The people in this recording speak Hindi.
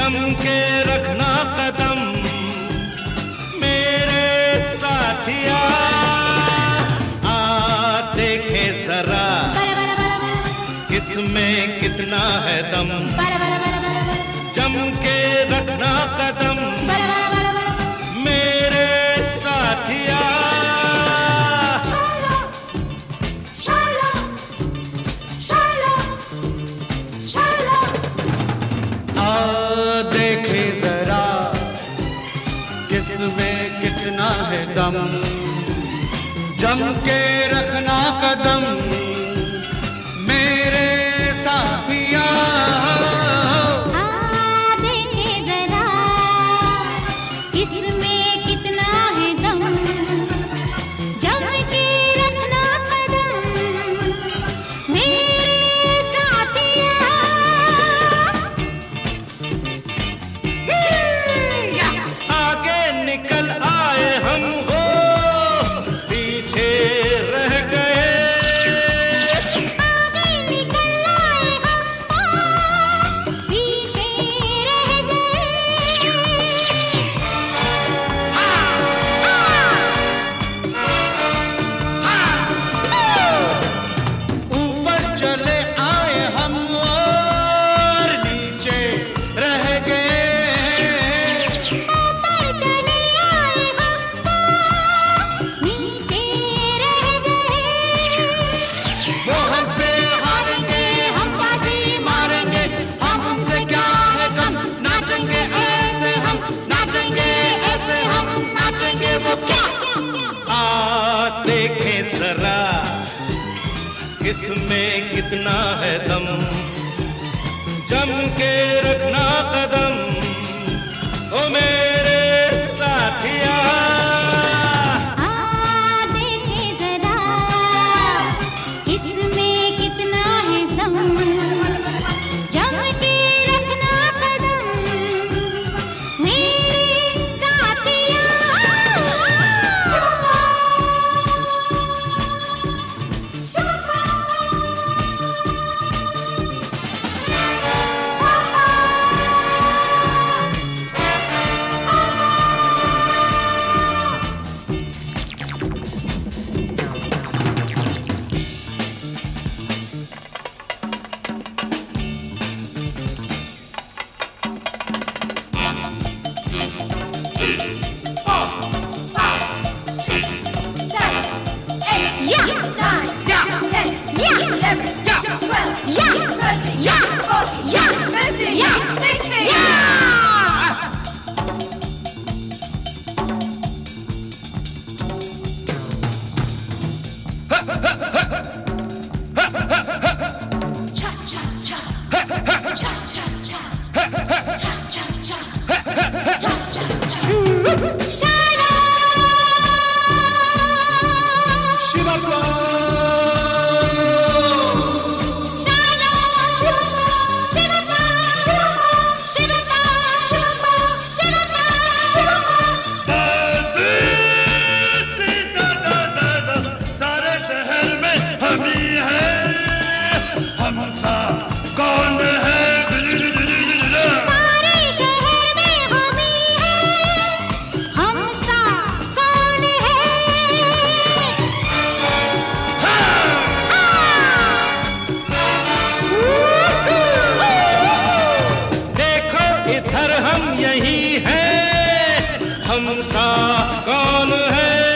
के रखना कदम। मेरे साथिया आ देखे जरा किसमें कितना है दम। जम के रखना कदम। कितना है दम। जम के रखना कदम। मेरे साथिया। इसमें जरा किसमें कितना है दम? जम के रखना कदम। ओ मैं यही है। हमसा कौन है?